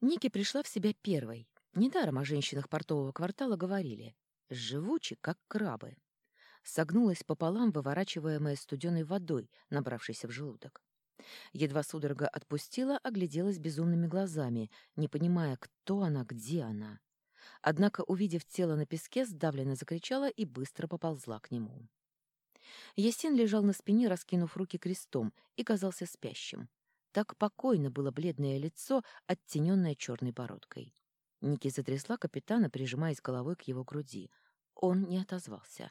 Ники пришла в себя первой. Недаром о женщинах портового квартала говорили. Живучи, как крабы. Согнулась пополам, выворачиваемая студеной водой, набравшейся в желудок. Едва судорога отпустила, огляделась безумными глазами, не понимая, кто она, где она. Однако, увидев тело на песке, сдавленно закричала и быстро поползла к нему. Есин лежал на спине, раскинув руки крестом, и казался спящим. Так покойно было бледное лицо, оттененное черной бородкой. Ники затрясла капитана, прижимаясь головой к его груди. Он не отозвался.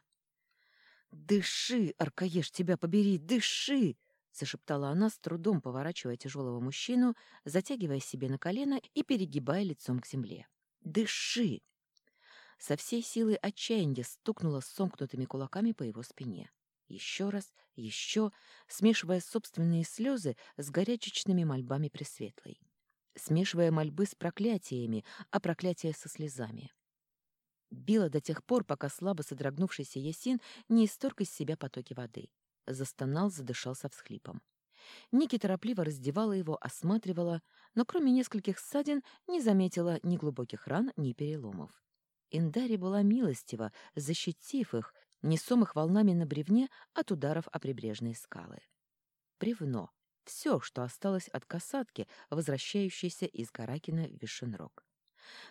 «Дыши, Аркаеш, тебя побери, дыши!» — зашептала она, с трудом поворачивая тяжелого мужчину, затягивая себе на колено и перегибая лицом к земле. «Дыши!» Со всей силы отчаяния стукнула сомкнутыми кулаками по его спине. Еще раз, еще, смешивая собственные слезы с горячечными мольбами Пресветлой. Смешивая мольбы с проклятиями, а проклятия со слезами. Била до тех пор, пока слабо содрогнувшийся Ясин не исторг из себя потоки воды. Застонал, задышал со всхлипом. Ники торопливо раздевала его, осматривала, но кроме нескольких ссадин не заметила ни глубоких ран, ни переломов. Индари была милостива, защитив их, несомых волнами на бревне от ударов о прибрежные скалы. Бревно — все, что осталось от касатки, возвращающейся из Гаракина в Вишенрог.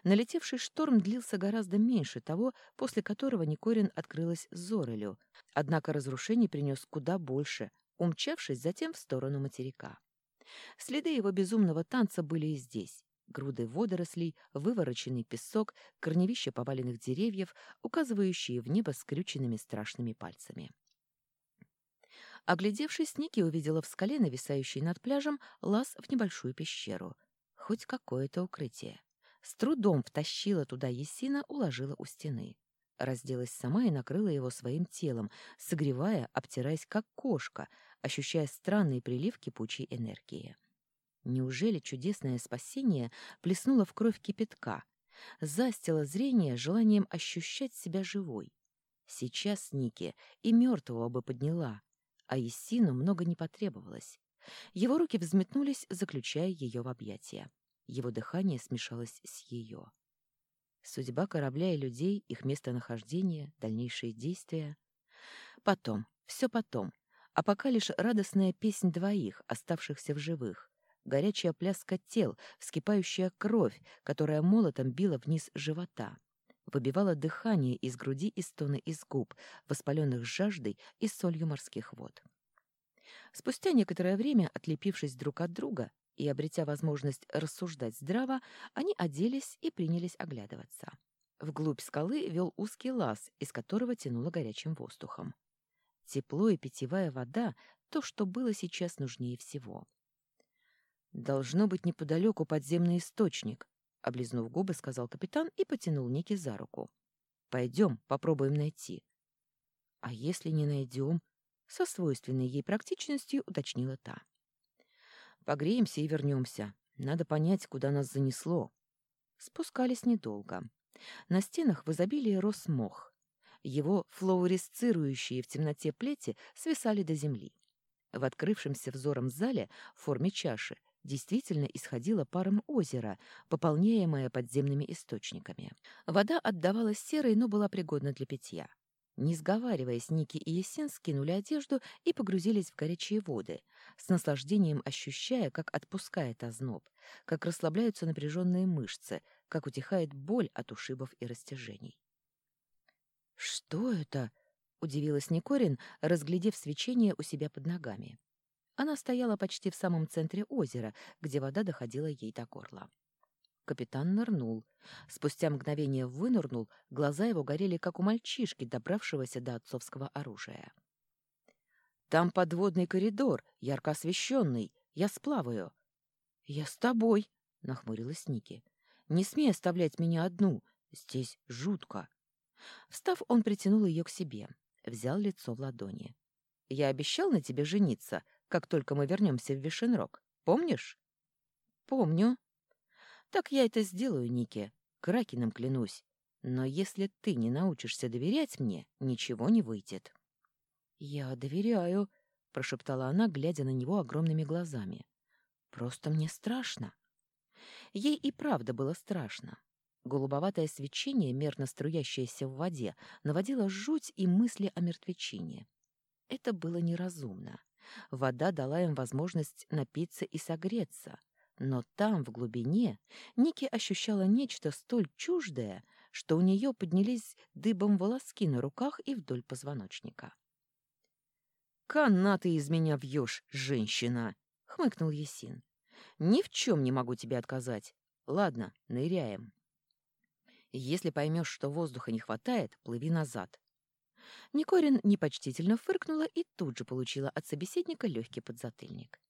Налетевший шторм длился гораздо меньше того, после которого Никорин открылась Зорелю, однако разрушений принес куда больше, умчавшись затем в сторону материка. Следы его безумного танца были и здесь груды водорослей, вывороченный песок, корневища поваленных деревьев, указывающие в небо скрюченными страшными пальцами. Оглядевшись, Ники увидела в скале, нависающей над пляжем, лаз в небольшую пещеру. Хоть какое-то укрытие. С трудом втащила туда Есина, уложила у стены. Разделась сама и накрыла его своим телом, согревая, обтираясь как кошка, ощущая странный прилив кипучей энергии. Неужели чудесное спасение плеснуло в кровь кипятка, застило зрение желанием ощущать себя живой? Сейчас Ники и мертвого бы подняла, а Исину много не потребовалось. Его руки взметнулись, заключая ее в объятия. Его дыхание смешалось с ее. Судьба корабля и людей, их местонахождение, дальнейшие действия. Потом, все потом, а пока лишь радостная песнь двоих, оставшихся в живых, горячая пляска тел, вскипающая кровь, которая молотом била вниз живота. Выбивала дыхание из груди и стоны из губ, воспаленных жаждой и солью морских вод. Спустя некоторое время, отлепившись друг от друга и обретя возможность рассуждать здраво, они оделись и принялись оглядываться. Вглубь скалы вел узкий лаз, из которого тянуло горячим воздухом. Тепло и питьевая вода — то, что было сейчас нужнее всего. «Должно быть неподалеку подземный источник», — облизнув губы, сказал капитан и потянул Ники за руку. «Пойдем, попробуем найти». «А если не найдем?» — со свойственной ей практичностью уточнила та. «Погреемся и вернемся. Надо понять, куда нас занесло». Спускались недолго. На стенах в изобилии рос мох. Его флуоресцирующие в темноте плети свисали до земли. В открывшемся взором зале в форме чаши действительно исходило паром озера, пополняемое подземными источниками. Вода отдавалась серой, но была пригодна для питья. Не сговариваясь, Ники и Есен скинули одежду и погрузились в горячие воды, с наслаждением ощущая, как отпускает озноб, как расслабляются напряженные мышцы, как утихает боль от ушибов и растяжений. «Что это?» — удивилась Никорин, разглядев свечение у себя под ногами. Она стояла почти в самом центре озера, где вода доходила ей до горла. Капитан нырнул. Спустя мгновение вынырнул, глаза его горели, как у мальчишки, добравшегося до отцовского оружия. «Там подводный коридор, ярко освещенный. Я сплаваю». «Я с тобой», — нахмурилась Ники. «Не смей оставлять меня одну. Здесь жутко». Встав, он притянул ее к себе, взял лицо в ладони. «Я обещал на тебе жениться, как только мы вернемся в Вишенрог. Помнишь? Помню. Так я это сделаю, Ники. Кракеном клянусь. Но если ты не научишься доверять мне, ничего не выйдет. Я доверяю, прошептала она, глядя на него огромными глазами. Просто мне страшно. Ей и правда было страшно. Голубоватое свечение, мерно струящееся в воде, наводило жуть и мысли о мертвечине. Это было неразумно. Вода дала им возможность напиться и согреться. Но там, в глубине, Ники ощущала нечто столь чуждое, что у нее поднялись дыбом волоски на руках и вдоль позвоночника. «Канаты из меня вьешь, женщина!» — хмыкнул Есин. «Ни в чем не могу тебе отказать. Ладно, ныряем. Если поймешь, что воздуха не хватает, плыви назад. Никорин непочтительно фыркнула и тут же получила от собеседника легкий подзатыльник.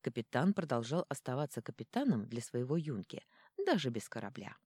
Капитан продолжал оставаться капитаном для своего юнки, даже без корабля.